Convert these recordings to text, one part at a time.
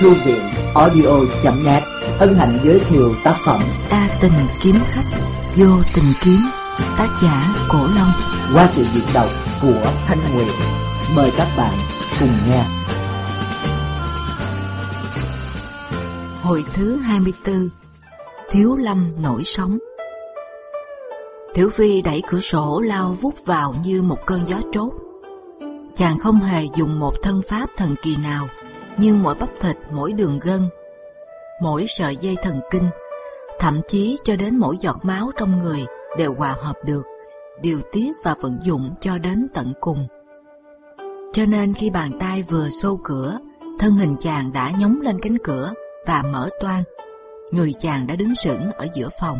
Thư viện audio.net hân hạnh giới thiệu tác phẩm A tình kiếm khách, vô tình kiếm, tác giả Cổ Long. qua sự diễn đọc của Thanh Nguyệt. Mời các bạn cùng nghe. Hồi thứ 24 Thiếu Lâm nổi sóng Tiểu Phi đẩy cửa sổ lao vút vào như một cơn gió trốt. Chàng không hề dùng một thân pháp thần kỳ nào, nhưng mỗi bắp thịt, mỗi đường gân, mỗi sợi dây thần kinh, thậm chí cho đến mỗi giọt máu trong người đều hòa hợp được, điều tiết và vận dụng cho đến tận cùng. Cho nên khi bàn tay vừa xô cửa, thân hình chàng đã nhóng lên cánh cửa và mở toan, Người chàng đã đứng sững ở giữa phòng.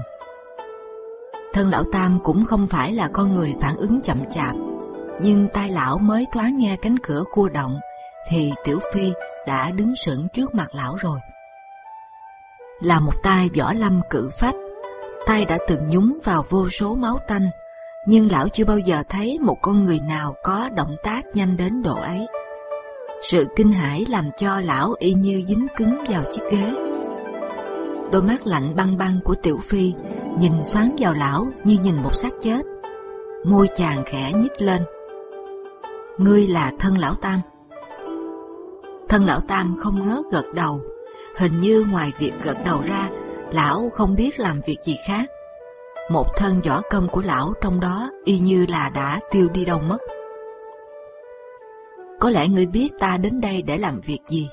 Thân lão Tam cũng không phải là con người phản ứng chậm chạp, nhưng tai lão mới thoáng nghe cánh cửa khua động, thì Tiểu Phi đã đứng sững trước mặt lão rồi. Là một tay võ lâm cử phách, tay đã từng nhúng vào vô số máu tanh, nhưng lão chưa bao giờ thấy một con người nào có động tác nhanh đến độ ấy. Sự kinh hãi làm cho lão y như dính cứng vào chiếc ghế. Đôi mắt lạnh băng băng của Tiểu Phi nhìn xoắn vào lão như nhìn một xác chết. Môi chàng khẽ nhích lên. Ngươi là thân lão tam. Thân lão tam không ngớt gật đầu. Hình như ngoài việc gật đầu ra, lão không biết làm việc gì khác. Một thân võ công của lão trong đó y như là đã tiêu đi đâu mất. Có lẽ ngươi biết ta đến đây để làm việc gì?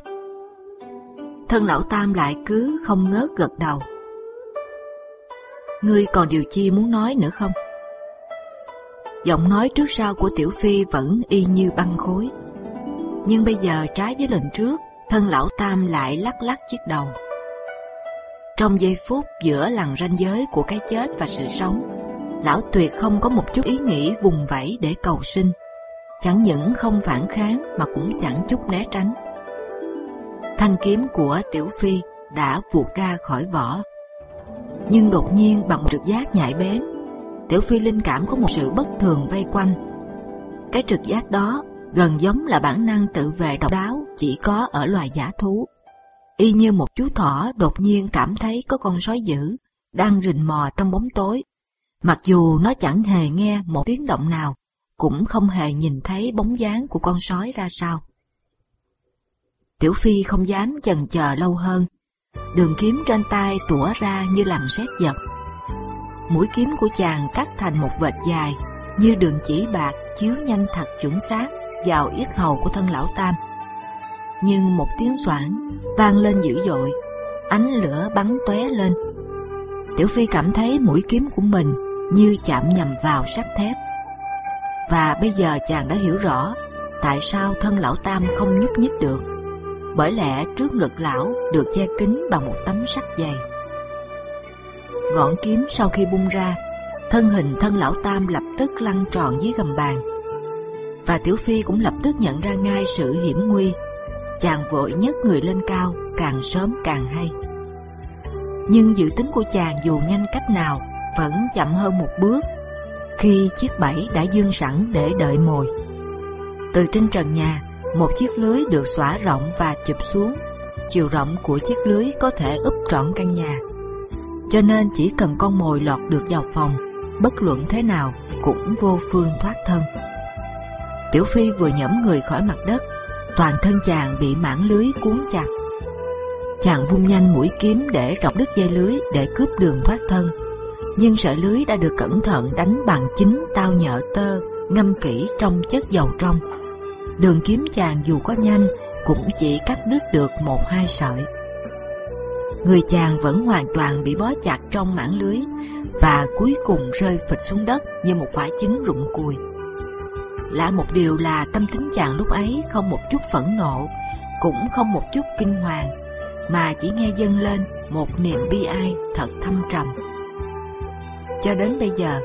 Thân lão tam lại cứ không ngớt gật đầu. Ngươi còn điều chi muốn nói nữa không? Giọng nói trước sau của Tiểu Phi vẫn y như băng khối. Nhưng bây giờ trái với lần trước, thân lão tam lại lắc lắc chiếc đầu. Trong giây phút giữa lằn ranh giới của cái chết và sự sống, lão tuyệt không có một chút ý nghĩ vùng vẫy để cầu sinh, chẳng những không phản kháng mà cũng chẳng chút né tránh. Thanh kiếm của Tiểu Phi đã vụt ra khỏi vỏ, nhưng đột nhiên bằng một trực giác nhạy bén, Tiểu Phi linh cảm có một sự bất thường vây quanh. Cái trực giác đó gần giống là bản năng tự vệ độc đáo chỉ có ở loài giả thú. Y như một chú thỏ đột nhiên cảm thấy có con sói dữ đang rình mò trong bóng tối, mặc dù nó chẳng hề nghe một tiếng động nào, cũng không hề nhìn thấy bóng dáng của con sói ra sao. Tiểu Phi không dám chần chờ lâu hơn, đường kiếm trên tay tủa ra như lằn sét giật. Mũi kiếm của chàng cắt thành một vệt dài, như đường chỉ bạc chiếu nhanh thật chuẩn xác vào yết hầu của thân lão tam. Nhưng một tiếng xoảng vang lên dữ dội, ánh lửa bắn tóe lên. Tiểu Phi cảm thấy mũi kiếm của mình như chạm nhầm vào sắt thép. Và bây giờ chàng đã hiểu rõ tại sao thân lão tam không nhúc nhích được. Bởi lẽ trước ngực lão được che kín bằng một tấm sắt dày. Gọn kiếm sau khi bung ra, thân hình thân lão tam lập tức lăn tròn dưới gầm bàn và Tiểu Phi cũng lập tức nhận ra ngay sự hiểm nguy. Chàng vội nhấc người lên cao, càng sớm càng hay. Nhưng dự tính của chàng dù nhanh cách nào vẫn chậm hơn một bước khi chiếc bẫy đã dương sẵn để đợi mồi. Từ trên trần nhà, một chiếc lưới được xõa rộng và chụp xuống. Chiều rộng của chiếc lưới có thể úp trọn căn nhà, cho nên chỉ cần con mồi lọt được vào phòng, bất luận thế nào cũng vô phương thoát thân. Tiểu Phi vừa nhẫm người khỏi mặt đất, toàn thân chàng bị mảng lưới cuốn chặt. Chàng vung nhanh mũi kiếm để rọc đứt dây lưới để cướp đường thoát thân, nhưng sợi lưới đã được cẩn thận đánh bằng chính tao nhợ tơ ngâm kỹ trong chất dầu trong. Đường kiếm chàng dù có nhanh cũng chỉ cắt đứt được một hai sợi. Người chàng vẫn hoàn toàn bị bó chặt trong mảng lưới và cuối cùng rơi phịch xuống đất như một quả trứng rụng cùi. Lạ một điều là tâm tính chàng lúc ấy không một chút phẫn nộ, cũng không một chút kinh hoàng, mà chỉ nghe dâng lên một niềm bi ai thật thâm trầm. Cho đến bây giờ,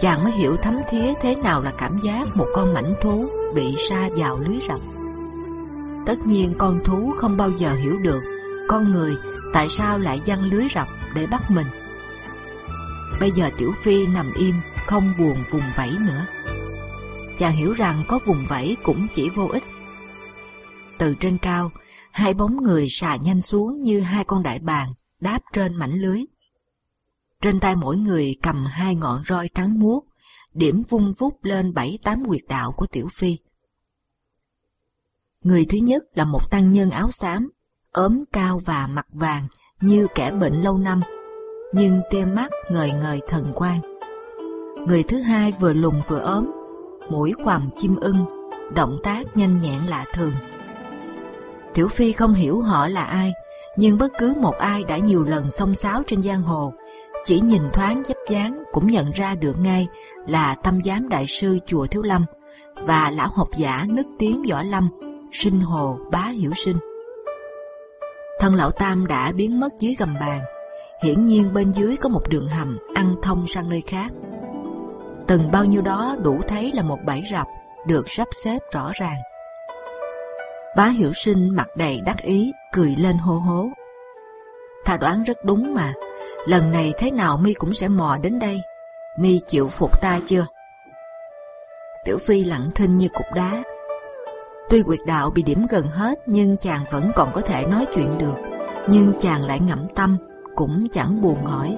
chàng mới hiểu thấm thía thế nào là cảm giác một con mảnh thú bị sa vào lưới rập. Tất nhiên con thú không bao giờ hiểu được con người tại sao lại giăng lưới rập để bắt mình. Bây giờ Tiểu Phi nằm im, không buồn vùng vẫy nữa chàng hiểu rằng có vùng vẫy cũng chỉ vô ích. Từ trên cao, hai bóng người xà nhanh xuống như hai con đại bàng đáp trên mảnh lưới. Trên tay mỗi người cầm hai ngọn roi trắng muốt, điểm vung vút lên bảy tám quyệt đạo của Tiểu Phi. Người thứ nhất là một tăng nhân áo xám, ốm cao và mặt vàng như kẻ bệnh lâu năm, nhưng tia mắt ngời ngời thần quang. Người thứ hai vừa lùn vừa ốm, mũi quằm chim ưng, động tác nhanh nhẹn lạ thường. Tiểu Phi không hiểu họ là ai, nhưng bất cứ một ai đã nhiều lần xông xáo trên giang hồ, chỉ nhìn thoáng dấp dáng cũng nhận ra được ngay là tâm giám đại sư chùa Thiếu Lâm và lão học giả nức tiếng võ lâm, sinh hồ bá hiểu sinh. Thân lão tam đã biến mất dưới gầm bàn, hiển nhiên bên dưới có một đường hầm ăn thông sang nơi khác. Từng bao nhiêu đó đủ thấy là một bãi rập được sắp xếp rõ ràng. Bá Hiểu Sinh mặt đầy đắc ý, cười lên hô hố. Thà đoán rất đúng mà, lần này thế nào mi cũng sẽ mò đến đây. Mi chịu phục ta chưa? Tiểu Phi lặng thinh như cục đá. Tuy quyệt đạo bị điểm gần hết, nhưng chàng vẫn còn có thể nói chuyện được. Nhưng chàng lại ngẫm tâm, cũng chẳng buồn hỏi.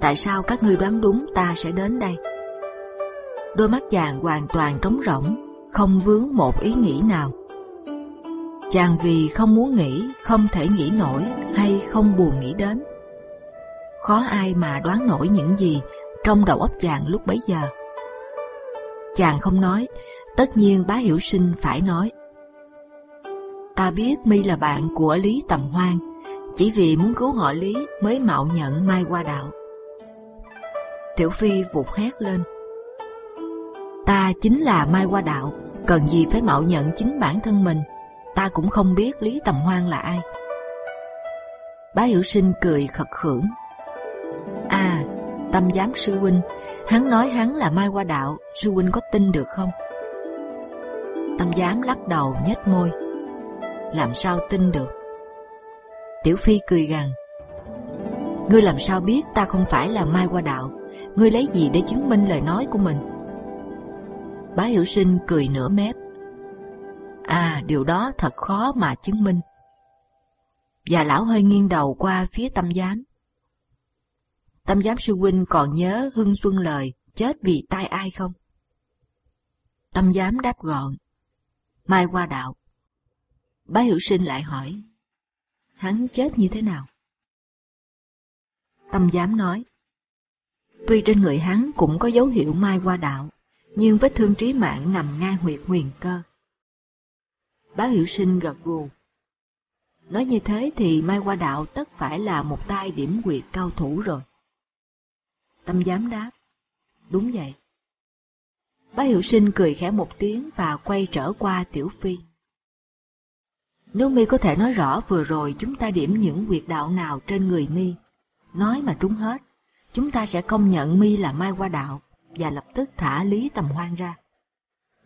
Tại sao các ngươi đoán đúng ta sẽ đến đây? Đôi mắt chàng hoàn toàn trống rỗng, không vướng một ý nghĩ nào chàng vì không muốn nghĩ, không thể nghĩ nổi hay không buồn nghĩ đến. Khó ai mà đoán nổi những gì trong đầu óc chàng lúc bấy giờ. Chàng không nói, tất nhiên bá hiểu sinh phải nói. Ta biết mi là bạn của Lý Tầm Hoan, chỉ vì muốn cứu họ Lý mới mạo nhận Mai qua đạo. Tiểu Phi vụt hét lên. Ta chính là Mai qua đạo, cần gì phải mạo nhận chính bản thân mình ta cũng không biết Lý Tầm Hoan là ai. Bá Hiểu Sinh cười khật khưởng. À, tâm giám sư huynh, hắn nói hắn là Mai Hoa Đạo, sư huynh có tin được không? Tâm giám lắc đầu nhếch môi. Làm sao tin được? Tiểu Phi cười gằn. Ngươi làm sao biết ta không phải là Mai Hoa Đạo? Ngươi lấy gì để chứng minh lời nói của mình? Bá Hiểu Sinh cười nửa mép. À, điều đó thật khó mà chứng minh. Và lão hơi nghiêng đầu qua phía tâm giám. Tâm giám sư huynh còn nhớ Hưng Xuân lời chết vì tai ai không? Tâm giám đáp gọn. Mai qua đạo. Bá hiểu sinh lại hỏi. Hắn chết như thế nào? Tâm giám nói. Tuy trên người hắn cũng có dấu hiệu mai qua đạo, nhưng vết thương trí mạng nằm ngay huyệt huyền cơ. Bá Hiểu Sinh gật gù. Nói như thế thì Mai Qua Đạo tất phải là một tay điểm quyệt cao thủ rồi. Tâm giám đáp. Đúng vậy. Bá hiệu Sinh cười khẽ một tiếng và quay trở qua Tiểu Phi. Nếu mi có thể nói rõ vừa rồi chúng ta điểm những quyệt đạo nào trên người mi, nói mà trúng hết, chúng ta sẽ công nhận mi là Mai Qua Đạo và lập tức thả Lý Tầm Hoan ra.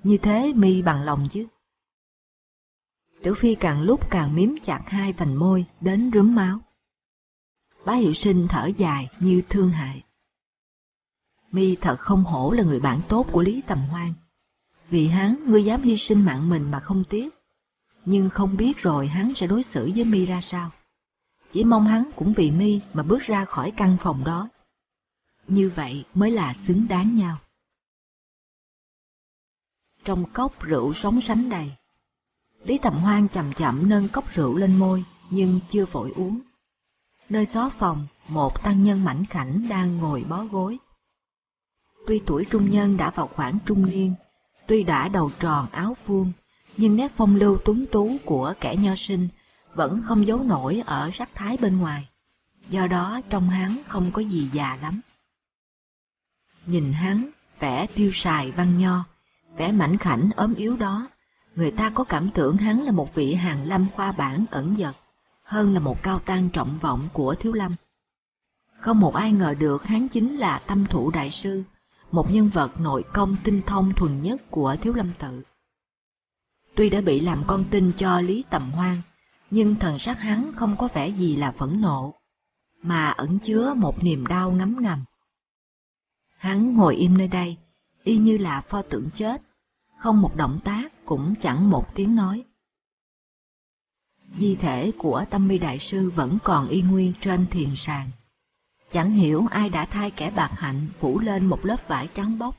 Như thế mi bằng lòng chứ? Tiểu Phi càng lúc càng miếm chặt hai vành môi đến rướm máu. Bá Hiệu Sinh thở dài như thương hại. Mi thật không hổ là người bạn tốt của Lý Tầm Hoan. Vì hắn, ngươi dám hy sinh mạng mình mà không tiếc. Nhưng không biết rồi hắn sẽ đối xử với Mi ra sao. Chỉ mong hắn cũng vì Mi mà bước ra khỏi căn phòng đó. Như vậy mới là xứng đáng nhau. Trong cốc rượu sóng sánh đầy, Lý Tầm Hoan chậm chậm nâng cốc rượu lên môi, nhưng chưa vội uống. Nơi xó phòng, một tăng nhân mảnh khảnh đang ngồi bó gối. Tuy tuổi trung nhân đã vào khoảng trung niên, tuy đã đầu tròn áo vuông, nhưng nét phong lưu tuấn tú của kẻ nho sinh vẫn không giấu nổi ở sắc thái bên ngoài. Do đó trong hắn không có gì già lắm. Nhìn hắn, vẻ tiêu xài văn nho, vẻ mảnh khảnh ốm yếu đó, người ta có cảm tưởng hắn là một vị hàng lâm khoa bản ẩn dật, hơn là một cao tăng trọng vọng của Thiếu Lâm. Không một ai ngờ được hắn chính là tâm thủ đại sư, một nhân vật nội công tinh thông thuần nhất của Thiếu Lâm tự. Tuy đã bị làm con tin cho Lý Tầm Hoan, nhưng thần sắc hắn không có vẻ gì là phẫn nộ, mà ẩn chứa một niềm đau ngấm ngầm. Hắn ngồi im nơi đây, y như là pho tượng chết, không một động tác, cũng chẳng một tiếng nói. di thể của tâm mi đại sư vẫn còn y nguyên trên thiền sàn. Chẳng hiểu ai đã thay kẻ bạc hạnh phủ lên một lớp vải trắng bóc,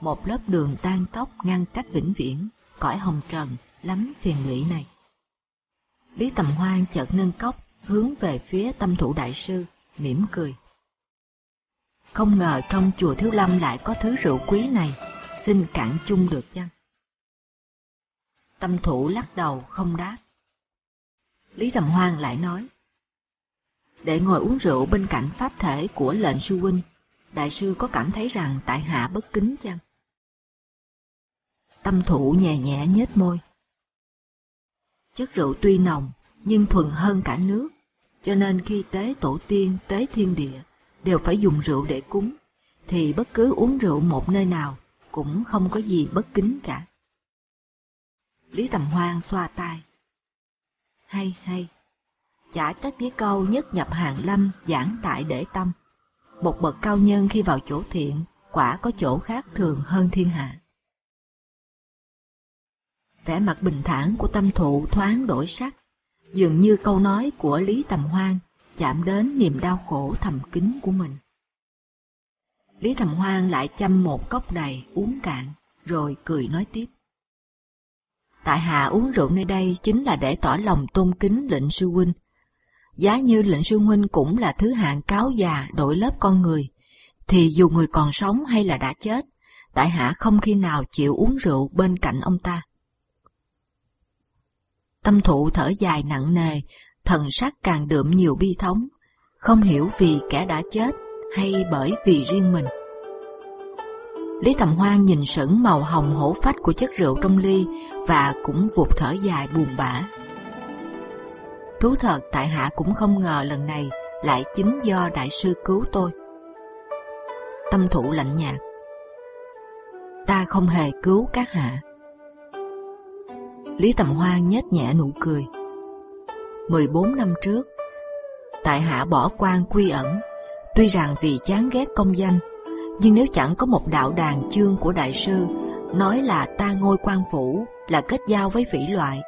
một lớp đường tan tóc ngăn cách vĩnh viễn, cõi hồng trần lắm phiền lụy này. Lý Tầm Hoan chợt nâng cốc hướng về phía tâm thủ đại sư, mỉm cười. Không ngờ trong chùa Thiếu Lâm lại có thứ rượu quý này, xin cạn chung được chăng? Tâm thủ lắc đầu không đáp. Lý Tầm Hoan lại nói, để ngồi uống rượu bên cạnh pháp thể của lệnh sư huynh, đại sư có cảm thấy rằng tại hạ bất kính chăng? Tâm thủ nhẹ nhẹ nhếch môi. Chất rượu tuy nồng, nhưng thuần hơn cả nước, cho nên khi tế tổ tiên, tế thiên địa, đều phải dùng rượu để cúng, thì bất cứ uống rượu một nơi nào cũng không có gì bất kính cả. Lý Tầm Hoan xoa tay. Hay hay, chả trách cái câu nhất nhập hàng lâm giảng tại để tâm. Một bậc cao nhân khi vào chỗ thiện, quả có chỗ khác thường hơn thiên hạ. Vẻ mặt bình thản của tâm thụ thoáng đổi sắc, dường như câu nói của Lý Tầm Hoan chạm đến niềm đau khổ thầm kín của mình. Lý Thầm Hoan lại chăm một cốc đầy uống cạn, rồi cười nói tiếp. Tại hạ uống rượu nơi đây chính là để tỏ lòng tôn kính lệnh sư huynh. Giá như lệnh sư huynh cũng là thứ hạng cáo già đổi lớp con người, thì dù người còn sống hay là đã chết, tại hạ không khi nào chịu uống rượu bên cạnh ông ta. Tâm thụ thở dài nặng nề, thần sắc càng đượm nhiều bi thống, không hiểu vì kẻ đã chết hay bởi vì riêng mình. Lý Tầm Hoan nhìn sững màu hồng hổ phách của chất rượu trong ly và cũng vụt thở dài buồn bã. Thú thật tại hạ cũng không ngờ lần này lại chính do đại sư cứu tôi. Tâm thủ lạnh nhạt. Ta không hề cứu các hạ. Lý Tầm Hoan nhếch nhẹ nụ cười. 14 năm trước, tại hạ bỏ quan quy ẩn, tuy rằng vì chán ghét công danh, nhưng nếu chẳng có một đạo đàn chương của đại sư nói là ta ngôi quan phủ là kết giao với vĩ loại,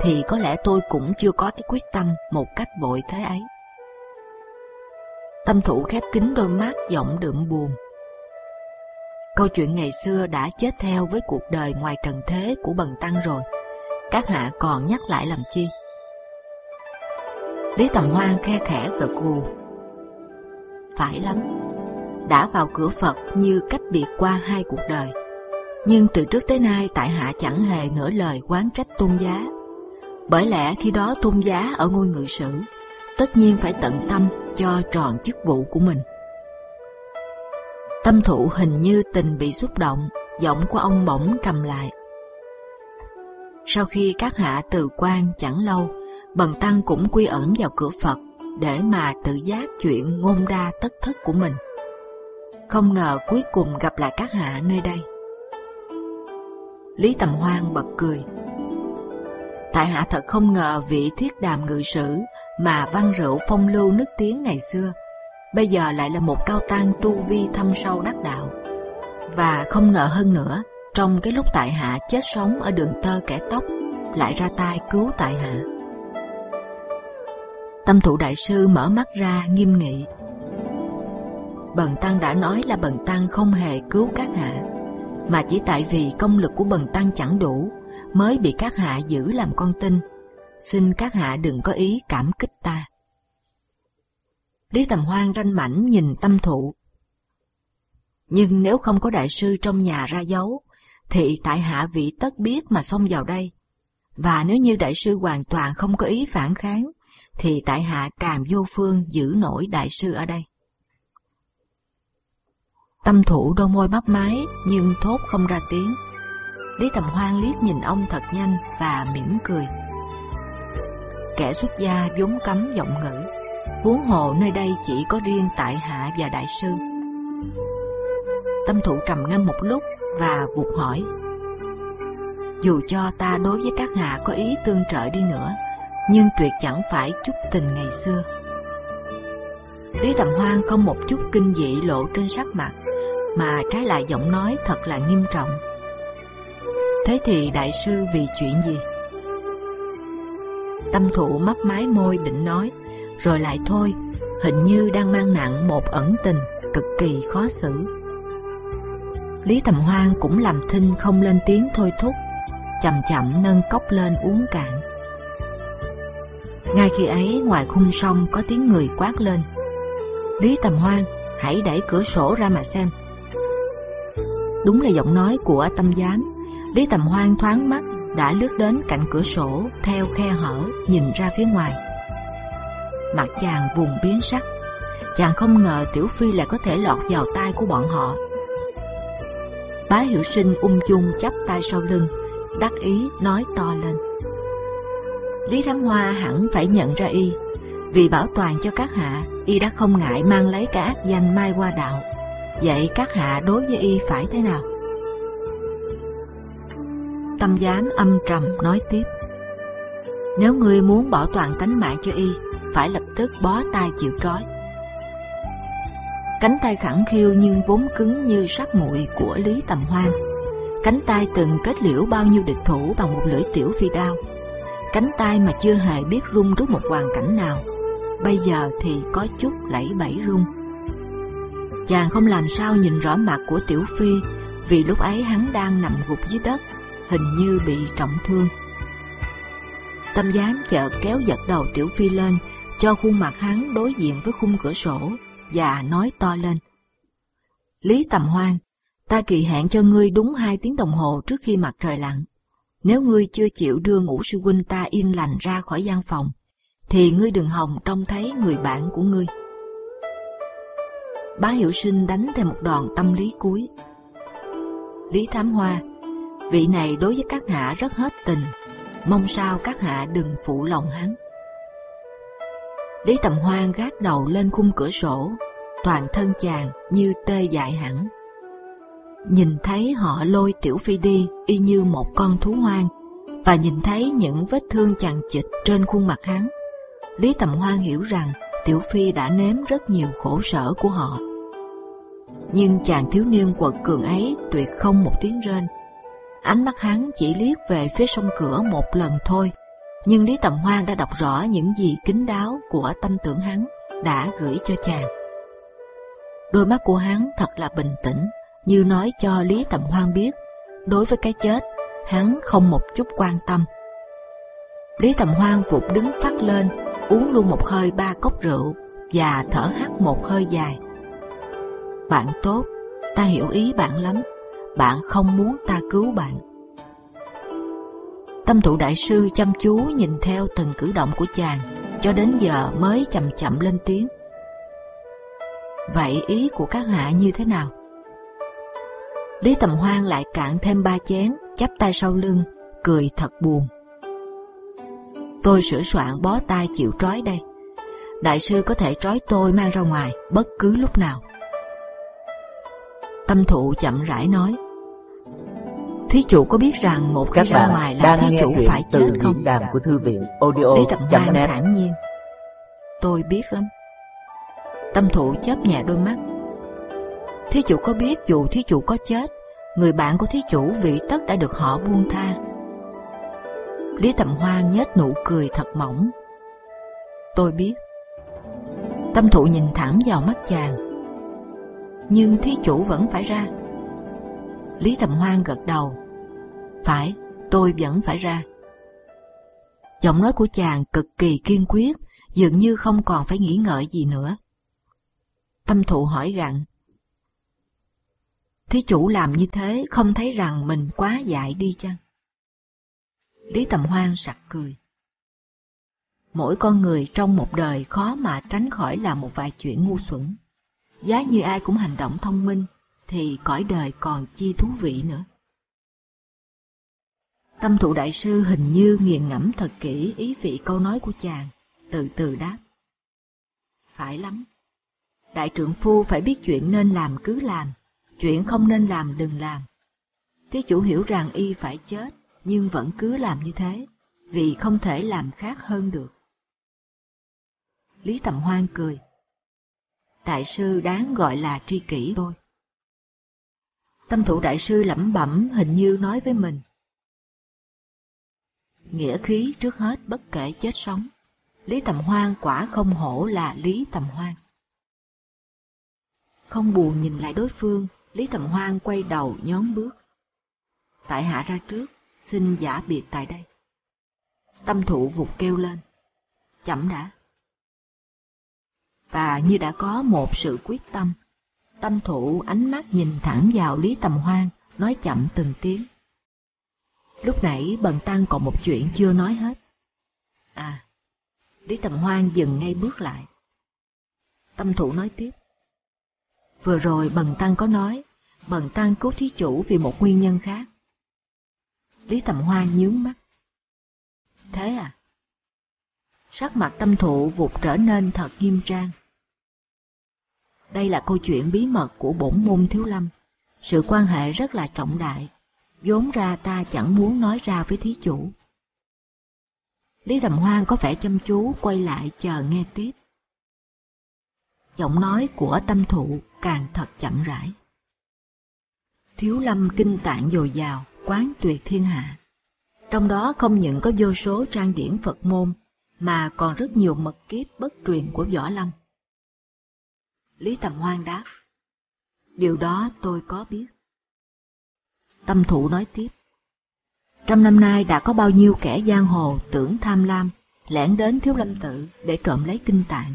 thì có lẽ tôi cũng chưa có cái quyết tâm một cách bội thế ấy. Tâm thủ khép kín đôi mắt giọng đượm buồn. Câu chuyện ngày xưa đã chết theo với cuộc đời ngoài trần thế của bần tăng rồi, các hạ còn nhắc lại làm chi? Lý Tầm Hoan khe khẽ gật gù. Phải lắm, đã vào cửa Phật như cách biệt qua hai cuộc đời. Nhưng từ trước tới nay tại hạ chẳng hề nửa lời quán trách tôn giá. Bởi lẽ khi đó tôn giá ở ngôi ngự sử, tất nhiên phải tận tâm cho tròn chức vụ của mình. Tâm thụ hình như tình bị xúc động, giọng của ông bỗng trầm lại. Sau khi các hạ từ quan chẳng lâu, Bần tăng cũng quy ẩn vào cửa Phật để mà tự giác chuyện ngôn đa tất thất của mình. Không ngờ cuối cùng gặp lại các hạ nơi đây. Lý Tầm Hoan bật cười. Tại hạ thật không ngờ vị thiết đàm ngự sử mà văn rượu phong lưu nước tiếng ngày xưa, bây giờ lại là một cao tăng tu vi thâm sâu đắc đạo. Và không ngờ hơn nữa, trong cái lúc tại hạ chết sống ở đường tơ kẻ tóc, lại ra tay cứu tại hạ. Tâm thụ đại sư mở mắt ra nghiêm nghị. Bần tăng đã nói là bần tăng không hề cứu các hạ, mà chỉ tại vì công lực của bần tăng chẳng đủ, mới bị các hạ giữ làm con tin. Xin các hạ đừng có ý cảm kích ta. Lý Tầm Hoan ranh mảnh nhìn tâm thụ. Nhưng nếu không có đại sư trong nhà ra dấu, thì tại hạ vị tất biết mà xông vào đây. Và nếu như đại sư hoàn toàn không có ý phản kháng, thì tại hạ càm vô phương giữ nổi đại sư ở đây. Tâm thủ đôi môi mấp máy nhưng thốt không ra tiếng. Lý Tầm Hoan liếc nhìn ông thật nhanh và mỉm cười. Kẻ xuất gia vốn cấm giọng ngữ, huống hồ nơi đây chỉ có riêng tại hạ và đại sư. Tâm thủ trầm ngâm một lúc và vụt hỏi: dù cho ta đối với các hạ có ý tương trợ đi nữa, nhưng tuyệt chẳng phải chút tình ngày xưa. Lý Tầm Hoan không một chút kinh dị lộ trên sắc mặt, mà trái lại giọng nói thật là nghiêm trọng. Thế thì đại sư vì chuyện gì? Tâm thụ mấp mái môi định nói, rồi lại thôi, hình như đang mang nặng một ẩn tình cực kỳ khó xử. Lý Tầm Hoan cũng làm thinh không lên tiếng thôi thúc, chậm chậm nâng cốc lên uống cạn. Ngay khi ấy ngoài khung sông có tiếng người quát lên. Lý Tầm Hoan, hãy đẩy cửa sổ ra mà xem. Đúng là giọng nói của tâm giám. Lý Tầm Hoan thoáng mắt đã lướt đến cạnh cửa sổ theo khe hở nhìn ra phía ngoài. Mặt chàng vùng biến sắc. Chàng không ngờ Tiểu Phi lại có thể lọt vào tay của bọn họ. Bá Hiểu Sinh ung dung chắp tay sau lưng, đắc ý nói to lên. Lý Thám Hoa hẳn phải nhận ra y, vì bảo toàn cho các hạ, y đã không ngại mang lấy cả ác danh Mai Hoa Đạo. Vậy các hạ đối với y phải thế nào? Tâm giám âm trầm nói tiếp. Nếu ngươi muốn bảo toàn tánh mạng cho y, phải lập tức bó tay chịu trói. Cánh tay khẳng khiu nhưng vốn cứng như sắt nguội của Lý Tầm Hoan. Cánh tay từng kết liễu bao nhiêu địch thủ bằng một lưỡi tiểu phi đao. Cánh tay mà chưa hề biết rung trước một hoàn cảnh nào, bây giờ thì có chút lẫy bẫy rung. Chàng không làm sao nhìn rõ mặt của tiểu phi vì lúc ấy hắn đang nằm gục dưới đất, hình như bị trọng thương. Tâm giám chợt kéo giật đầu tiểu phi lên, cho khuôn mặt hắn đối diện với khung cửa sổ và nói to lên. Lý Tầm Hoan, ta kỳ hạn cho ngươi đúng hai tiếng đồng hồ trước khi mặt trời lặn. Nếu ngươi chưa chịu đưa ngũ sư huynh ta yên lành ra khỏi gian phòng, thì ngươi đừng hòng trông thấy người bạn của ngươi. Bá Hiểu Sinh đánh thêm một đòn tâm lý cuối. Lý Thám Hoa, vị này đối với các hạ rất hết tình, mong sao các hạ đừng phụ lòng hắn. Lý Tầm Hoan gác đầu lên khung cửa sổ, toàn thân chàng như tê dại hẳn. Nhìn thấy họ lôi Tiểu Phi đi y như một con thú hoang, và nhìn thấy những vết thương chằng chịt trên khuôn mặt hắn, Lý Tầm Hoan hiểu rằng Tiểu Phi đã nếm rất nhiều khổ sở của họ. Nhưng chàng thiếu niên quật cường ấy tuyệt không một tiếng rên. Ánh mắt hắn chỉ liếc về phía sông cửa một lần thôi, nhưng Lý Tầm Hoan đã đọc rõ những gì kín đáo của tâm tưởng hắn đã gửi cho chàng. Đôi mắt của hắn thật là bình tĩnh, như nói cho Lý Tầm Hoan biết, đối với cái chết, hắn không một chút quan tâm. Lý Tầm Hoan vụt đứng phát lên, uống luôn một hơi ba cốc rượu và thở hắt một hơi dài. Bạn tốt, ta hiểu ý bạn lắm. Bạn không muốn ta cứu bạn. Tâm thụ đại sư chăm chú nhìn theo từng cử động của chàng, cho đến giờ mới chậm chậm lên tiếng. Vậy ý của các hạ như thế nào? Lý Tầm Hoan lại cạn thêm ba chén, chắp tay sau lưng, cười thật buồn. Tôi sửa soạn bó tay chịu trói đây. Đại sư có thể trói tôi mang ra ngoài bất cứ lúc nào. Tâm thụ chậm rãi nói. Thí chủ có biết rằng một khi ra ngoài là thí chủ phải chết không? đàm của thư viện audio Lý Tầm Hoan thản nhiên. Tôi biết lắm. Tâm thụ chớp nhẹ đôi mắt. Thí chủ có biết dù thí chủ có chết, người bạn của thí chủ vị tất đã được họ buông tha. Lý Tầm Hoan nhếch nụ cười thật mỏng. Tôi biết. Tâm thụ nhìn thẳng vào mắt chàng. Nhưng thí chủ vẫn phải ra. Lý Tầm Hoan gật đầu. Phải, tôi vẫn phải ra. Giọng nói của chàng cực kỳ kiên quyết, dường như không còn phải nghĩ ngợi gì nữa. Tâm thụ hỏi gặn. Thí chủ làm như thế không thấy rằng mình quá dại đi chăng? Lý Tầm Hoan sặc cười. Mỗi con người trong một đời khó mà tránh khỏi làm một vài chuyện ngu xuẩn. Giá như ai cũng hành động thông minh, thì cõi đời còn chi thú vị nữa. Tâm thụ đại sư hình như nghiền ngẫm thật kỹ ý vị câu nói của chàng, từ từ đáp. Phải lắm. Đại trưởng phu phải biết chuyện nên làm cứ làm, chuyện không nên làm đừng làm. Thí chủ hiểu rằng y phải chết, nhưng vẫn cứ làm như thế, vì không thể làm khác hơn được. Lý Tầm Hoan cười. Đại sư đáng gọi là tri kỷ thôi. Tâm thủ đại sư lẩm bẩm hình như nói với mình. nghĩa khí trước hết bất kể chết sống. Lý Tầm Hoan quả không hổ là Lý Tầm Hoan. Không buồn nhìn lại đối phương, Lý Tầm Hoan quay đầu nhón bước. Tại hạ ra trước, xin giả biệt tại đây. Tâm thụ vụt kêu lên. Chậm đã. Và như đã có một sự quyết tâm, tâm thụ ánh mắt nhìn thẳng vào Lý Tầm Hoan, nói chậm từng tiếng. Lúc nãy bần tăng còn một chuyện chưa nói hết. À, Lý Tầm Hoan dừng ngay bước lại. Tâm thủ nói tiếp. Vừa rồi bần tăng có nói, bần tăng cứu thí chủ vì một nguyên nhân khác. Lý Tầm hoa nhướng mắt. Thế à? Sắc mặt tâm thụ vụt trở nên thật nghiêm trang. Đây là câu chuyện bí mật của bổn môn thiếu lâm. Sự quan hệ rất là trọng đại, vốn ra ta chẳng muốn nói ra với thí chủ. Lý Tầm Hoan có vẻ chăm chú quay lại chờ nghe tiếp. Giọng nói của tâm thụ càng thật chậm rãi. Thiếu lâm kinh tạng dồi dào, quán tuyệt thiên hạ. Trong đó không những có vô số trang điển Phật môn, mà còn rất nhiều mật kiếp bất truyền của Võ Lâm. Lý Tầm Hoan đáp, điều đó tôi có biết. Tâm thụ nói tiếp, trong năm nay đã có bao nhiêu kẻ giang hồ tưởng tham lam, lẻn đến thiếu lâm tự để trộm lấy kinh tạng,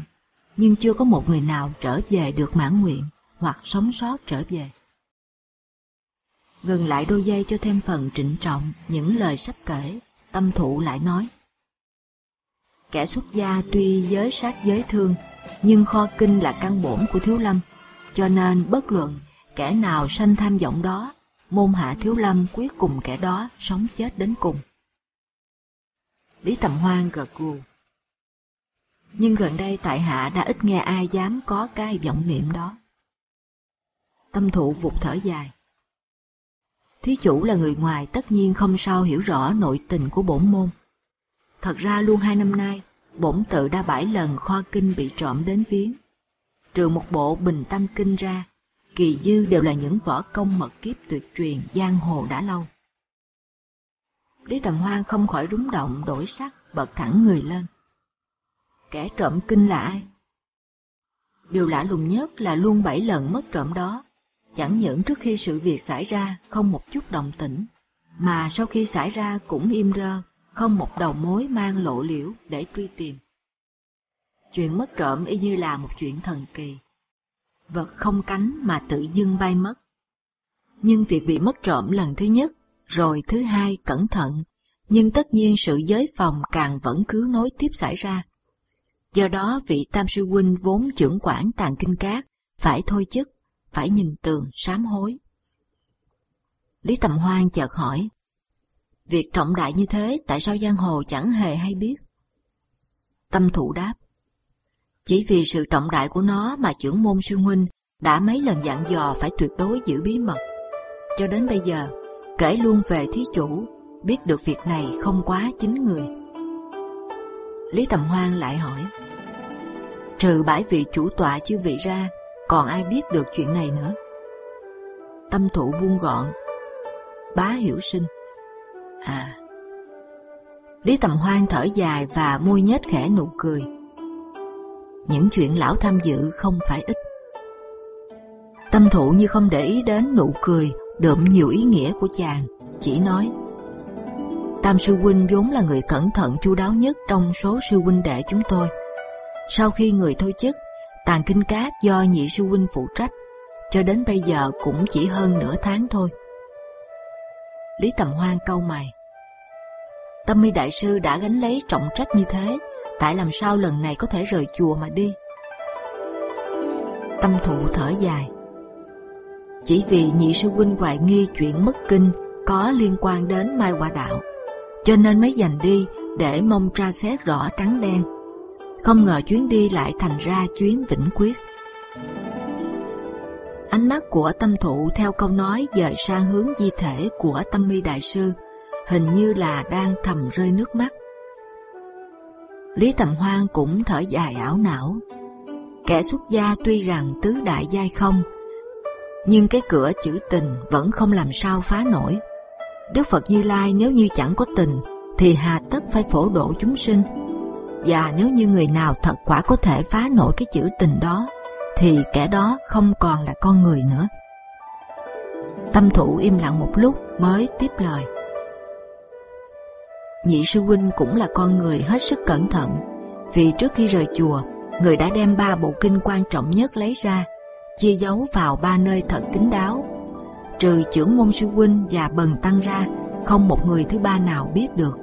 nhưng chưa có một người nào trở về được mãn nguyện hoặc sống sót trở về. Ngừng lại đôi giây cho thêm phần trịnh trọng những lời sắp kể, tâm thụ lại nói. Kẻ xuất gia tuy giới sát giới thương, nhưng kho kinh là căn bổn của thiếu lâm, cho nên bất luận kẻ nào sanh tham vọng đó môn hạ thiếu lâm quyết cùng kẻ đó sống chết đến cùng. Lý Tầm Hoan gật gù. Nhưng gần đây tại hạ đã ít nghe ai dám có cái vọng niệm đó. Tâm thụ vụt thở dài. Thí chủ là người ngoài tất nhiên không sao hiểu rõ nội tình của bổn môn. Thật ra luôn hai năm nay, bổn tự đã bảy lần kho kinh bị trộm đến viếng. Trừ một bộ bình tâm kinh ra, kỳ dư đều là những võ công mật kiếp tuyệt truyền giang hồ đã lâu. Lý Tầm Hoan không khỏi rúng động đổi sắc, bật thẳng người lên. Kẻ trộm kinh là ai? Điều lạ lùng nhất là luôn bảy lần mất trộm đó, chẳng những trước khi sự việc xảy ra không một chút đồng tĩnh, mà sau khi xảy ra cũng im rơ, không một đầu mối mang lộ liễu để truy tìm. Chuyện mất trộm y như là một chuyện thần kỳ vật không cánh mà tự dưng bay mất. Nhưng việc bị mất trộm lần thứ nhất, rồi thứ hai cẩn thận, nhưng tất nhiên sự giới phòng càng vẫn cứ nối tiếp xảy ra. Do đó vị Tam Sư Huynh vốn trưởng quản tàng kinh cát, phải thôi chức, phải nhìn tường, sám hối. Lý Tầm Hoan chợt hỏi, Việc trọng đại như thế tại sao giang hồ chẳng hề hay biết? Tâm thủ đáp, chỉ vì sự trọng đại của nó mà trưởng môn sư huynh đã mấy lần dặn dò phải tuyệt đối giữ bí mật. Cho đến bây giờ, kể luôn về thí chủ, biết được việc này không quá chín người. Lý Tầm Hoan lại hỏi, trừ bãi vị chủ tọa chư vị ra, còn ai biết được chuyện này nữa? Tâm thủ buông gọn, bá hiểu sinh. À, Lý Tầm Hoan thở dài và môi nhếch khẽ nụ cười những chuyện lão tham dự không phải ít. Tâm thủ như không để ý đến nụ cười đượm nhiều ý nghĩa của chàng, chỉ nói Tam sư huynh vốn là người cẩn thận chu đáo nhất trong số sư huynh đệ chúng tôi. Sau khi người thôi chức, tàn kinh cát do nhị sư huynh phụ trách, cho đến bây giờ cũng chỉ hơn nửa tháng thôi. Lý Tầm Hoan câu mày. Tâm mi đại sư đã gánh lấy trọng trách như thế, tại làm sao lần này có thể rời chùa mà đi? Tâm thụ thở dài. Chỉ vì nhị sư huynh hoài nghi chuyện mất kinh có liên quan đến Mai Quả Đạo, cho nên mới dành đi để mong tra xét rõ trắng đen. Không ngờ chuyến đi lại thành ra chuyến vĩnh quyết. Ánh mắt của tâm thụ theo câu nói dời sang hướng di thể của tâm mi đại sư, hình như là đang thầm rơi nước mắt. Lý Tầm Hoan cũng thở dài ảo não. Kẻ xuất gia tuy rằng tứ đại giai không, nhưng cái cửa chữ tình vẫn không làm sao phá nổi. Đức Phật Như Lai nếu như chẳng có tình, thì hà tất phải phổ độ chúng sinh. Và nếu như người nào thật quả có thể phá nổi cái chữ tình đó, thì kẻ đó không còn là con người nữa. Tâm thủ im lặng một lúc mới tiếp lời. Nhị sư huynh cũng là con người hết sức cẩn thận, vì trước khi rời chùa, người đã đem ba bộ kinh quan trọng nhất lấy ra, chia dấu vào ba nơi thật kín đáo. Trừ trưởng môn sư huynh và bần tăng ra, không một người thứ ba nào biết được.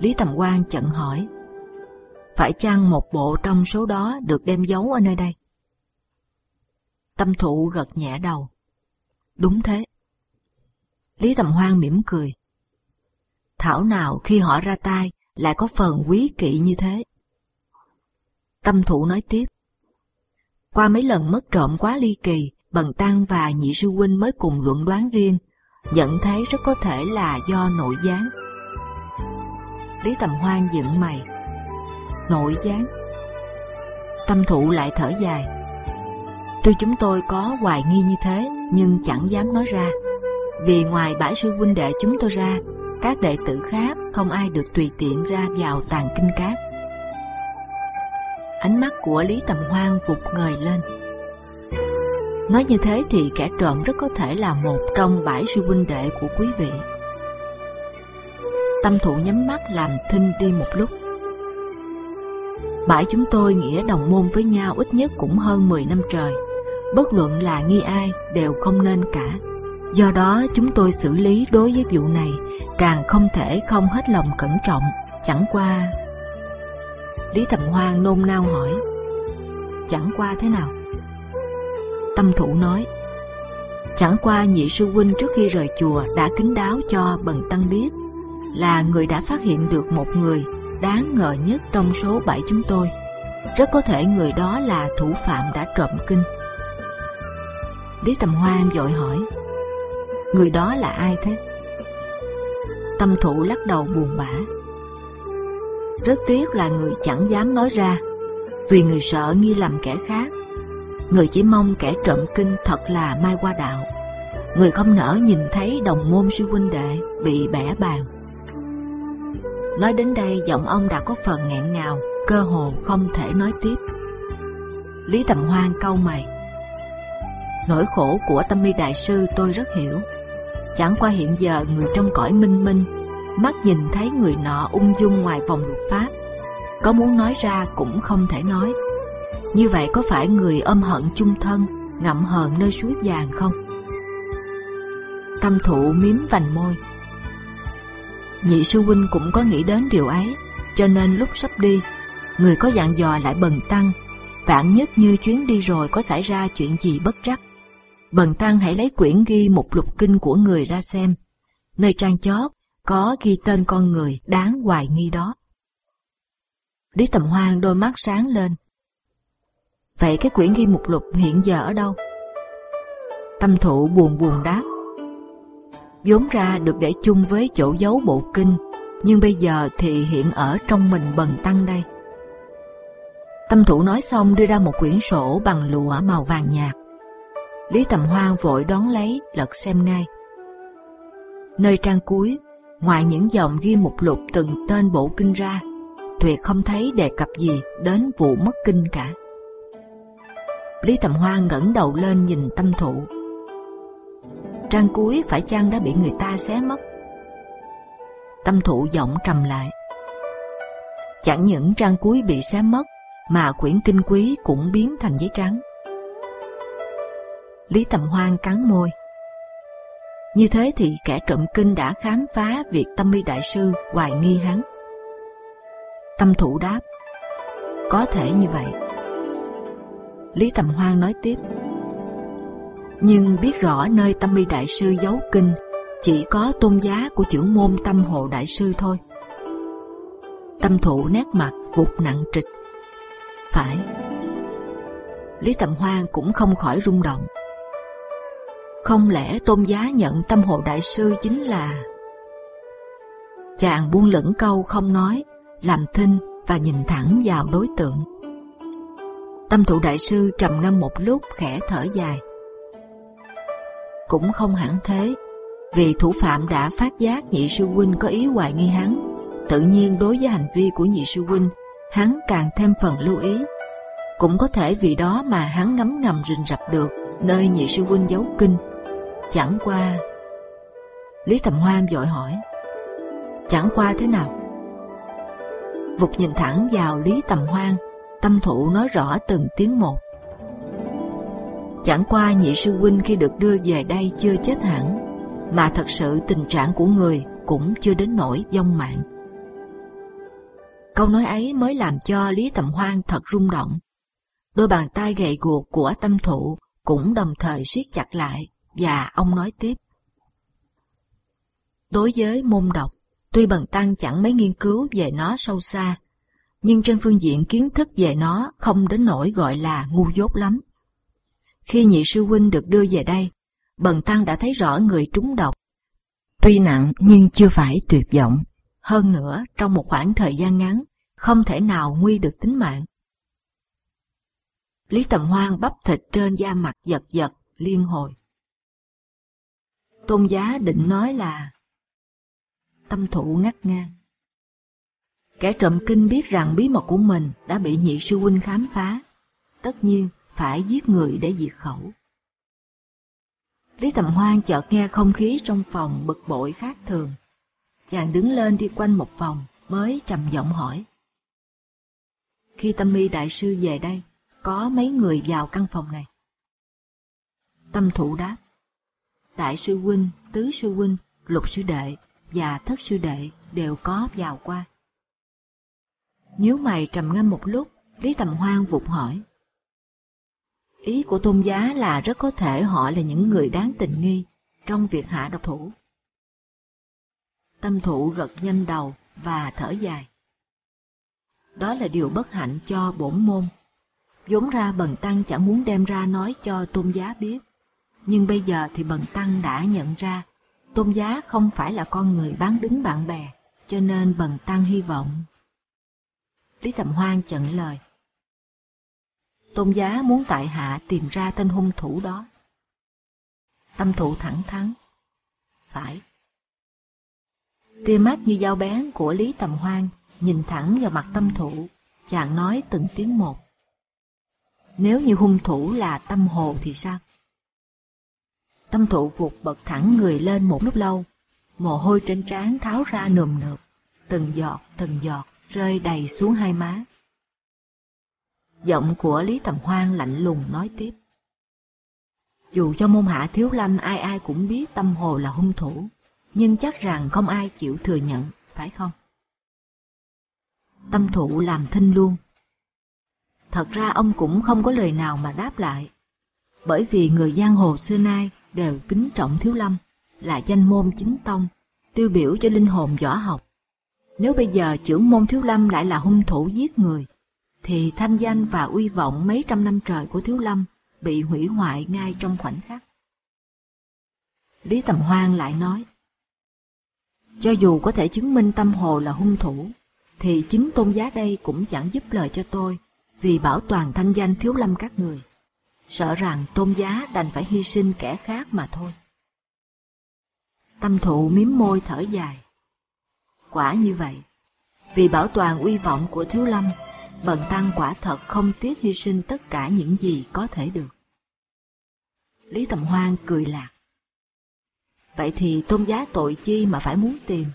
Lý Tầm Quan chận hỏi, phải chăng một bộ trong số đó được đem giấu ở nơi đây? Tâm thụ gật nhẹ đầu. Đúng thế. Lý Tầm Hoan mỉm cười. Thảo nào khi họ ra tay lại có phần quý kỵ như thế. Tâm Thụ nói tiếp. Qua mấy lần mất trộm quá ly kỳ, Bần Tăng và Nhị Sư Huynh mới cùng luận đoán riêng, nhận thấy rất có thể là do nội gián. Lý Tầm Hoan dựng mày. Nội gián. Tâm thụ lại thở dài. Tuy chúng tôi có hoài nghi như thế, nhưng chẳng dám nói ra. Vì ngoài bãi sư huynh đệ chúng tôi ra, các đệ tử khác không ai được tùy tiện ra vào tàn kinh cát. Ánh mắt của Lý Tầm Hoan vụt ngời lên. Nói như thế thì kẻ trộm rất có thể là một trong bãi sư huynh đệ của quý vị. Tâm thủ nhắm mắt làm thinh đi một lúc. Bãi chúng tôi nghĩa đồng môn với nhau ít nhất cũng hơn 10 năm trời. Bất luận là nghi ai đều không nên cả. Do đó, chúng tôi xử lý đối với vụ này càng không thể không hết lòng cẩn trọng. Chẳng qua, Lý Tầm Hoan nôn nao hỏi, Chẳng qua thế nào? Tâm thủ nói, Chẳng qua nhị sư huynh trước khi rời chùa đã kính đáo cho bần tăng biết là người đã phát hiện được một người đáng ngờ nhất trong số bảy chúng tôi. Rất có thể người đó là thủ phạm đã trộm kinh. Lý Tầm Hoan vội hỏi Người đó là ai thế? Tâm thủ lắc đầu buồn bã rất tiếc là người chẳng dám nói ra, vì người sợ nghi lầm kẻ khác. Người chỉ mong kẻ trộm kinh thật là mai qua đạo. Người không nỡ nhìn thấy đồng môn sư huynh đệ bị bẻ bàn. Nói đến đây giọng ông đã có phần nghẹn ngào, cơ hồ không thể nói tiếp. Lý Tầm Hoan câu mày. Nỗi khổ của tâm mi đại sư tôi rất hiểu. Chẳng qua hiện giờ người trong cõi minh minh mắt nhìn thấy người nọ ung dung ngoài vòng luật pháp, có muốn nói ra cũng không thể nói. Như vậy có phải người ôm hận chung thân, ngậm hờn nơi suối vàng không? Tâm thụ miếm vành môi. Nhị sư huynh cũng có nghĩ đến điều ấy, cho nên lúc sắp đi, người có dặn dò lại bần tăng, vạn nhất như chuyến đi rồi có xảy ra chuyện gì bất trắc. Bần tăng hãy lấy quyển ghi một lục kinh của người ra xem, nơi trang chót có ghi tên con người đáng hoài nghi đó. Lý Tầm Hoan đôi mắt sáng lên. Vậy cái quyển ghi mục lục hiện giờ ở đâu? Tâm thụ buồn buồn đáp vốn ra được để chung với chỗ giấu bộ kinh, nhưng bây giờ thì hiện ở trong mình bần tăng đây. Tâm thủ nói xong đưa ra một quyển sổ bằng lụa màu vàng nhạt. Lý Tầm Hoan vội đón lấy, lật xem ngay. Nơi trang cuối ngoài những dòng ghi mục lục từng tên bộ kinh ra, tuyệt không thấy đề cập gì đến vụ mất kinh cả. Lý Tầm Hoa ngẩng đầu lên nhìn tâm thụ. Trang cuối phải chăng đã bị người ta xé mất? Tâm thụ giọng trầm lại. Chẳng những trang cuối bị xé mất, mà quyển kinh quý cũng biến thành giấy trắng. Lý Tầm Hoan cắn môi. Như thế thì kẻ trộm kinh đã khám phá việc tâm mi đại sư hoài nghi hắn. Tâm thủ đáp, có thể như vậy. Lý Tầm Hoan nói tiếp, nhưng biết rõ nơi tâm mi đại sư giấu kinh chỉ có tôn giá của trưởng môn tâm hộ đại sư thôi. Tâm thủ nét mặt vụt nặng trịch. Phải. Lý Tầm Hoan cũng không khỏi rung động. Không lẽ tôn giá nhận tâm hộ đại sư chính là... Chàng buông lửng câu không nói, làm thinh và nhìn thẳng vào đối tượng. Tâm thụ đại sư trầm ngâm một lúc khẽ thở dài. Cũng không hẳn thế, Vì thủ phạm đã phát giác nhị sư huynh có ý hoài nghi hắn, tự nhiên đối với hành vi của nhị sư huynh, hắn càng thêm phần lưu ý. Cũng có thể vì đó mà hắn ngấm ngầm rình rập được nơi nhị sư huynh giấu kinh. Chẳng qua, Lý Tầm Hoan dội hỏi, chẳng qua thế nào? Vục nhìn thẳng vào Lý Tầm Hoan, tâm thụ nói rõ từng tiếng một. Chẳng qua nhị sư huynh khi được đưa về đây chưa chết hẳn, mà thật sự tình trạng của người cũng chưa đến nỗi vong mạng. Câu nói ấy mới làm cho Lý Tầm Hoan thật rung động. Đôi bàn tay gầy guộc của tâm thụ cũng đồng thời siết chặt lại và ông nói tiếp. Đối với môn độc, tuy Bần Tăng chẳng mấy nghiên cứu về nó sâu xa, nhưng trên phương diện kiến thức về nó không đến nỗi gọi là ngu dốt lắm. Khi nhị sư huynh được đưa về đây, Bần Tăng đã thấy rõ người trúng độc. Tuy nặng nhưng chưa phải tuyệt vọng. Hơn nữa, trong một khoảng thời gian ngắn, không thể nào nguy được tính mạng. Lý Tầm Hoan bắp thịt trên da mặt giật giật, liên hồi. Tôn giá định nói là tâm thủ ngắt ngang. Kẻ trộm kinh biết rằng bí mật của mình đã bị nhị sư huynh khám phá, tất nhiên phải giết người để diệt khẩu. Lý Tầm Hoan chợt nghe không khí trong phòng bực bội khác thường. Chàng đứng lên đi quanh một vòng mới trầm giọng hỏi. Khi Tâm Mi Đại Sư về đây, có mấy người vào căn phòng này? Tâm thủ đáp. Đại sư huynh, tứ sư huynh, lục sư đệ và thất sư đệ đều có vào qua. Nhíu mày trầm ngâm một lúc, Lý Tầm Hoan vụt hỏi. Ý của tôn giá là rất có thể họ là những người đáng tình nghi trong việc hạ độc thủ. Tâm thủ gật nhanh đầu và thở dài. Đó là điều bất hạnh cho bổn môn. vốn ra Bần Tăng chẳng muốn đem ra nói cho tôn giá biết, nhưng bây giờ thì Bần Tăng đã nhận ra tôn giá không phải là con người bán đứng bạn bè, cho nên Bần Tăng hy vọng. Lý Tầm Hoan chận lời. Tôn giá muốn tại hạ tìm ra tên hung thủ đó. Tâm thụ thẳng thắn. Phải. Tia mắt như dao bén của Lý Tầm Hoan nhìn thẳng vào mặt tâm thụ, chàng nói từng tiếng một. Nếu như hung thủ là tâm hồ thì sao? Tâm thụ vụt bật thẳng người lên một lúc lâu, mồ hôi trên trán tháo ra nườm nượp, từng giọt từng giọt rơi đầy xuống hai má. Giọng của Lý Tầm Hoan lạnh lùng nói tiếp. Dù cho môn hạ thiếu lâm ai ai cũng biết tâm hồ là hung thủ, nhưng chắc rằng không ai chịu thừa nhận, phải không? Tâm thụ làm thinh luôn. Thật ra ông cũng không có lời nào mà đáp lại, bởi vì người giang hồ xưa nay đều kính trọng thiếu lâm, là danh môn chính tông, tiêu biểu cho linh hồn võ học. Nếu bây giờ trưởng môn thiếu lâm lại là hung thủ giết người, thì thanh danh và uy vọng mấy trăm năm trời của Thiếu Lâm bị hủy hoại ngay trong khoảnh khắc. Lý Tầm Hoan lại nói, cho dù có thể chứng minh tâm hồ là hung thủ, thì chính tôn giá đây cũng chẳng giúp lời cho tôi vì bảo toàn thanh danh thiếu lâm các người. Sợ rằng tôn giá đành phải hy sinh kẻ khác mà thôi. Tâm thụ miếm môi thở dài. Quả như vậy, vì bảo toàn uy vọng của thiếu lâm Bần Tăng quả thật không tiếc hy sinh tất cả những gì có thể được. Lý Tầm Hoan cười lạc. Vậy thì tôn giá tội chi mà phải muốn tìm?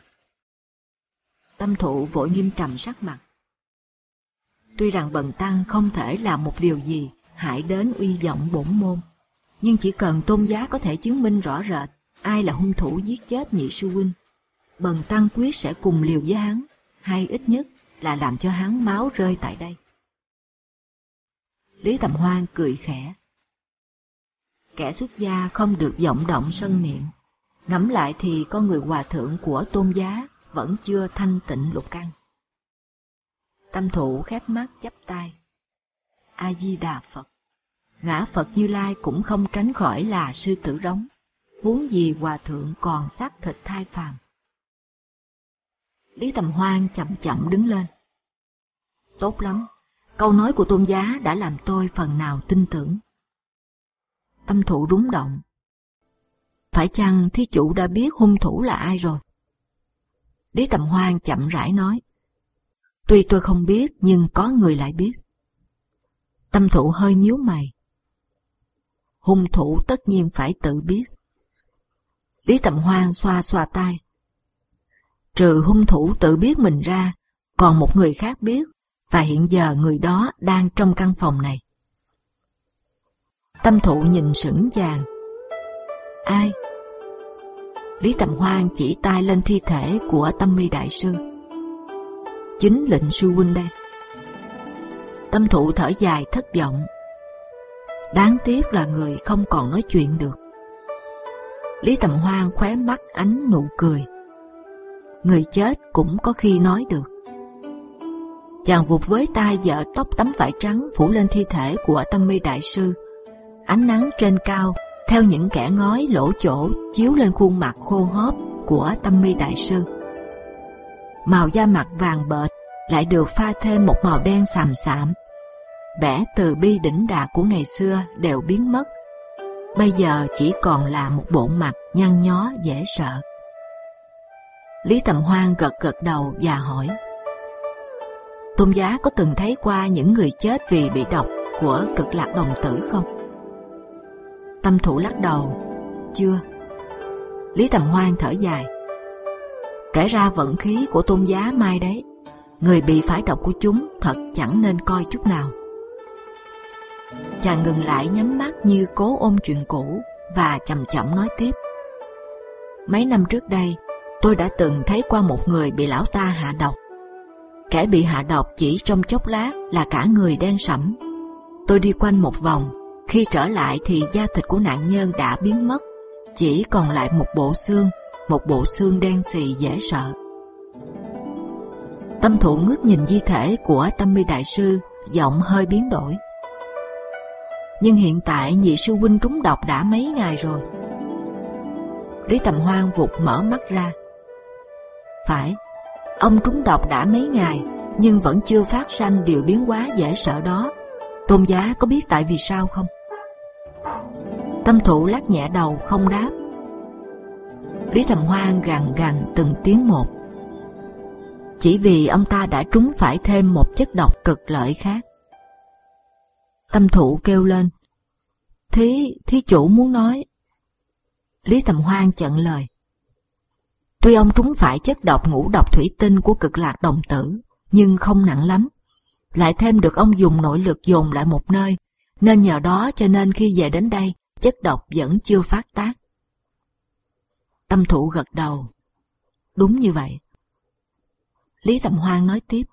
Tâm thụ vội nghiêm trầm sắc mặt. Tuy rằng Bần Tăng không thể làm một điều gì hại đến uy vọng bổn môn, nhưng chỉ cần tôn giá có thể chứng minh rõ rệt ai là hung thủ giết chết nhị sư huynh, Bần Tăng quyết sẽ cùng liều với hắn, hay ít nhất là làm cho hắn máu rơi tại đây. Lý Tầm Hoan cười khẽ. Kẻ xuất gia không được vọng động sân niệm, ngẫm lại thì con người hòa thượng của tôn giá vẫn chưa thanh tịnh lục căn. Tâm thủ khép mắt chắp tay. A-di-đà Phật. Ngã Phật Như Lai cũng không tránh khỏi là sư tử rống, huống gì hòa thượng còn xác thịt thai phàm. Lý Tầm Hoan chậm chậm đứng lên. Tốt lắm, câu nói của tôn giá đã làm tôi phần nào tin tưởng. Tâm thụ rúng động. Phải chăng thí chủ đã biết hung thủ là ai rồi? Lý Tầm Hoan chậm rãi nói. Tuy tôi không biết nhưng có người lại biết. Tâm thụ hơi nhíu mày. Hung thủ tất nhiên phải tự biết. Lý Tầm Hoan xoa xoa tay. Trừ hung thủ tự biết mình ra, còn một người khác biết, và hiện giờ người đó đang trong căn phòng này. Tâm thụ nhìn sững chàng. Ai? Lý Tầm Hoan chỉ tay lên thi thể của Tâm Mi Đại Sư. Chính lệnh sư huynh đây. Tâm thụ thở dài thất vọng. Đáng tiếc là người không còn nói chuyện được. Lý Tầm Hoan khóe mắt ánh nụ cười. Người chết cũng có khi nói được. Chàng vụt với tay vợ tóc tấm vải trắng phủ lên thi thể của Tâm Mi Đại Sư. Ánh nắng trên cao, theo những kẻ ngói lỗ chỗ chiếu lên khuôn mặt khô hóp của Tâm Mi Đại Sư. Màu da mặt vàng bệt lại được pha thêm một màu đen sầm sạm. Vẻ từ bi đỉnh đạt của ngày xưa đều biến mất. Bây giờ chỉ còn là một bộ mặt nhăn nhó dễ sợ. Lý Tầm Hoan gật gật đầu và hỏi: Tôn giá có từng thấy qua những người chết vì bị độc của cực lạc đồng tử không? Tâm thủ lắc đầu, chưa. Lý Tầm Hoan thở dài. Kể ra vận khí của tôn giá mai đấy, người bị phải độc của chúng thật chẳng nên coi chút nào. Chàng ngừng lại nhắm mắt như cố ôm chuyện cũ và chậm chậm nói tiếp. Mấy năm trước đây, tôi đã từng thấy qua một người bị lão ta hạ độc. Kẻ bị hạ độc chỉ trong chốc lát là cả người đen sẫm. Tôi đi quanh một vòng, khi trở lại thì da thịt của nạn nhân đã biến mất, chỉ còn lại một bộ xương, một bộ xương đen xì dễ sợ. Tâm thủ ngước nhìn di thể của Tâm Mi Đại sư, giọng hơi biến đổi. Nhưng hiện tại nhị sư huynh trúng độc đã mấy ngày rồi. Lý Tầm Hoan vụt mở mắt ra. Phải, ông trúng độc đã mấy ngày, nhưng vẫn chưa phát sanh điều biến hóa dễ sợ đó. Tôn giá có biết tại vì sao không? Tâm thủ lắc nhẹ đầu không đáp. Lý Thầm Hoan gằn gằn từng tiếng một. Chỉ vì ông ta đã trúng phải thêm một chất độc cực lợi khác. Tâm thủ kêu lên. Thí, thí chủ muốn nói. Lý Thầm Hoan chặn lời. Tuy ông trúng phải chất độc ngũ độc thủy tinh của cực lạc đồng tử, nhưng không nặng lắm. Lại thêm được ông dùng nội lực dồn lại một nơi, nên nhờ đó cho nên khi về đến đây, chất độc vẫn chưa phát tác. Tâm thụ gật đầu. Đúng như vậy. Lý Tầm Hoan nói tiếp.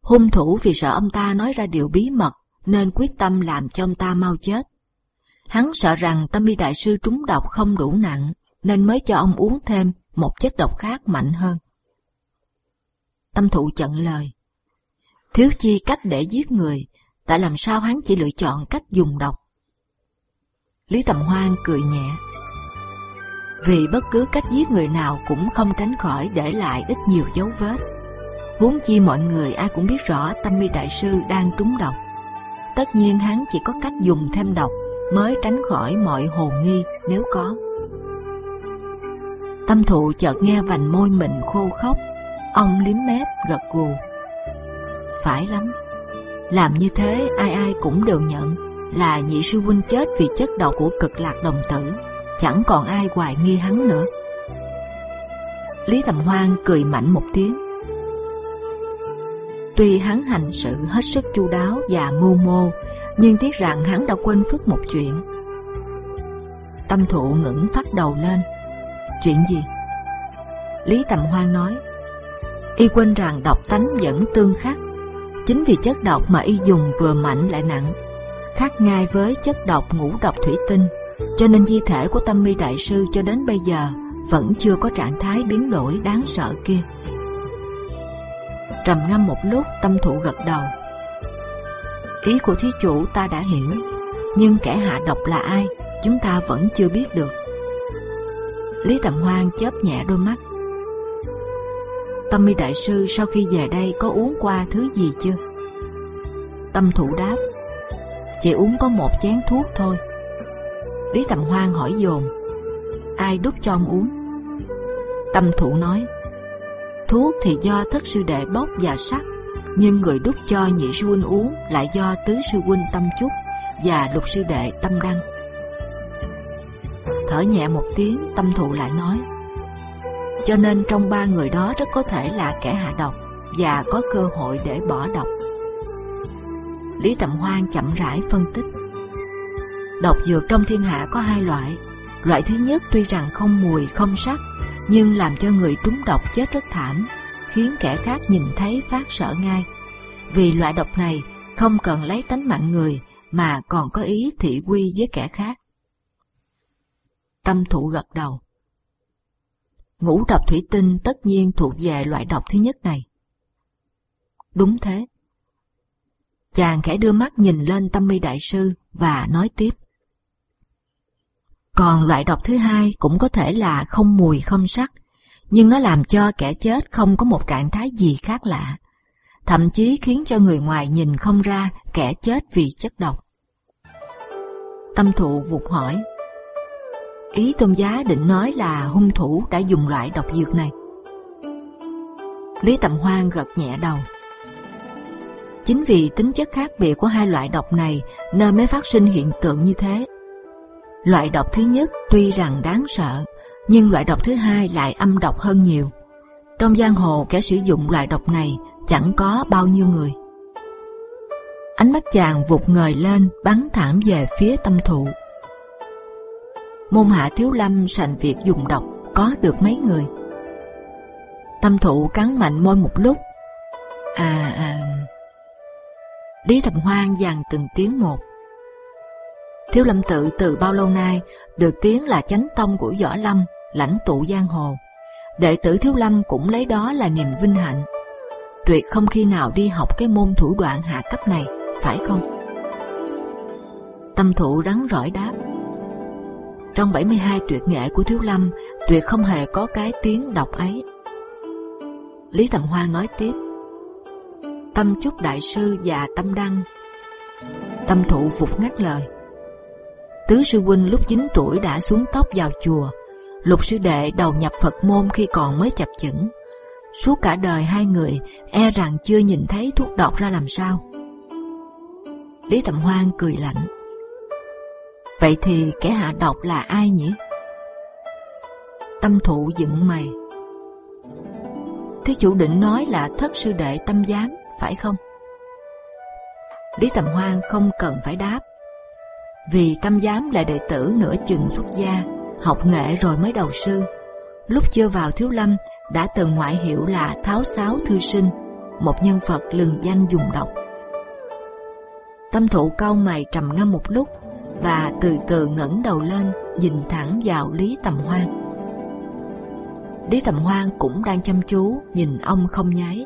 Hung thủ vì sợ ông ta nói ra điều bí mật nên quyết tâm làm cho ông ta mau chết. Hắn sợ rằng tâm y đại sư trúng độc không đủ nặng nên mới cho ông uống thêm một chất độc khác mạnh hơn. Tâm thụ chận lời. Thiếu chi cách để giết người, tại làm sao hắn chỉ lựa chọn cách dùng độc. Lý Tầm Hoan cười nhẹ. Vì bất cứ cách giết người nào cũng không tránh khỏi để lại ít nhiều dấu vết. Huống chi mọi người ai cũng biết rõ Tâm Mi Đại sư đang trúng độc. Tất nhiên hắn chỉ có cách dùng thêm độc mới tránh khỏi mọi hồ nghi nếu có. Tâm thụ chợt nghe vành môi mình khô khóc, ông liếm mép gật gù. Phải lắm, làm như thế ai ai cũng đều nhận là nhị sư huynh chết vì chất độc của cực lạc đồng tử, chẳng còn ai hoài nghi hắn nữa. Lý Tầm Hoan cười mạnh một tiếng. Tuy hắn hành sự hết sức chu đáo và mưu mô, nhưng tiếc rằng hắn đã quên phức một chuyện. Tâm thụ ngẩng phát đầu lên. Chuyện gì? Lý Tầm Hoan nói. Y quên rằng độc tánh vẫn tương khắc. Chính vì chất độc mà y dùng vừa mạnh lại nặng, khác ngay với chất độc ngũ độc thủy tinh, cho nên di thể của Tâm Mi đại sư cho đến bây giờ vẫn chưa có trạng thái biến đổi đáng sợ kia. Trầm ngâm một lúc, tâm thụ gật đầu. Ý của thí chủ ta đã hiểu, nhưng kẻ hạ độc là ai, chúng ta vẫn chưa biết được. Lý Tầm Hoan chớp nhẹ đôi mắt. Tâm Mi đại sư sau khi về đây có uống qua thứ gì chưa? Tâm thủ đáp, chỉ uống có một chén thuốc thôi. Lý Tầm Hoan hỏi dồn, ai đút cho ông uống? Tâm thụ nói, thuốc thì do thất sư đệ bốc và sắc, nhưng người đút cho nhị sư huynh uống lại do tứ sư huynh tâm chúc và lục sư đệ tâm đăng. Thở nhẹ một tiếng, tâm thụ lại nói, cho nên trong ba người đó rất có thể là kẻ hạ độc và có cơ hội để bỏ độc. Lý Tầm Hoan chậm rãi phân tích. Độc dược trong thiên hạ có hai loại. Loại thứ nhất tuy rằng không mùi không sắc, nhưng làm cho người trúng độc chết rất thảm, khiến kẻ khác nhìn thấy phát sợ ngay. Vì loại độc này không cần lấy tánh mạng người mà còn có ý thị quy với kẻ khác. Tâm thụ gật đầu. Ngũ độc thủy tinh tất nhiên thuộc về loại độc thứ nhất này. Đúng thế. Chàng khẽ đưa mắt nhìn lên tâm mi đại sư và nói tiếp. Còn loại độc thứ hai cũng có thể là không mùi không sắc, nhưng nó làm cho kẻ chết không có một trạng thái gì khác lạ, thậm chí khiến cho người ngoài nhìn không ra kẻ chết vì chất độc. Tâm thụ vụt hỏi, ý tôn giá định nói là hung thủ đã dùng loại độc dược này. Lý Tầm Hoan gật nhẹ đầu. Chính vì tính chất khác biệt của hai loại độc này nên mới phát sinh hiện tượng như thế. Loại độc thứ nhất tuy rằng đáng sợ, nhưng loại độc thứ hai lại âm độc hơn nhiều. Trong giang hồ kẻ sử dụng loại độc này chẳng có bao nhiêu người. Ánh mắt chàng vụt ngời lên, bắn thẳng về phía tâm thụ. Môn hạ thiếu lâm sành việc dùng độc có được mấy người. Tâm thụ cắn mạnh môi một lúc. À à. Lý Thầm Hoan dàn từng tiếng một. Thiếu lâm tự từ bao lâu nay được tiếng là chánh tông của võ lâm, lãnh tụ giang hồ. Đệ tử thiếu lâm cũng lấy đó là niềm vinh hạnh. Tuyệt không khi nào đi học cái môn thủ đoạn hạ cấp này, phải không? Tâm thụ rắn rỏi đáp. Trong 72 tuyệt nghệ của thiếu lâm, tuyệt không hề có cái tiếng đọc ấy. Lý Tầm Hoa nói tiếp. Tâm chúc đại sư và tâm đăng. Tâm thụ phục ngắt lời Tứ sư huynh lúc 9 tuổi đã xuống tóc vào chùa, lục sư đệ đầu nhập Phật môn khi còn mới chập chững. Suốt cả đời hai người e rằng chưa nhìn thấy thuốc độc ra làm sao. Lý Tầm Hoan cười lạnh. Vậy thì kẻ hạ độc là ai nhỉ? Tâm thụ dựng mày. Thế chủ định nói là thất sư đệ tâm giám, phải không? Lý Tầm Hoan không cần phải đáp, vì tâm giám là đệ tử nửa chừng xuất gia, học nghệ rồi mới đầu sư. Lúc chưa vào thiếu lâm đã từng ngoại hiệu là Tháo Sáo Thư Sinh, một nhân vật lừng danh dùng độc. Tâm thụ cau mày trầm ngâm một lúc và từ từ ngẩng đầu lên, nhìn thẳng vào Lý Tầm Hoan. Lý Tầm Hoan cũng đang chăm chú nhìn ông không nháy.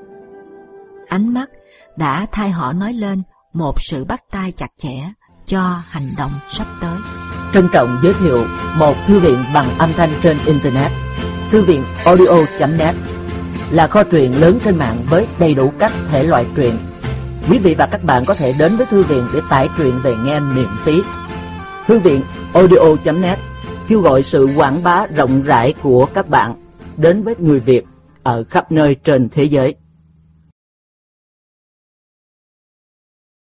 Ánh mắt đã thay họ nói lên một sự bắt tay chặt chẽ cho hành động sắp tới. Trân trọng giới thiệu một thư viện bằng âm thanh trên Internet. Thư viện audio.net là kho truyện lớn trên mạng với đầy đủ các thể loại truyện. Quý vị và các bạn có thể đến với thư viện để tải truyện về nghe miễn phí. Thư viện audio.net kêu gọi sự quảng bá rộng rãi của các bạn đến với người Việt ở khắp nơi trên thế giới.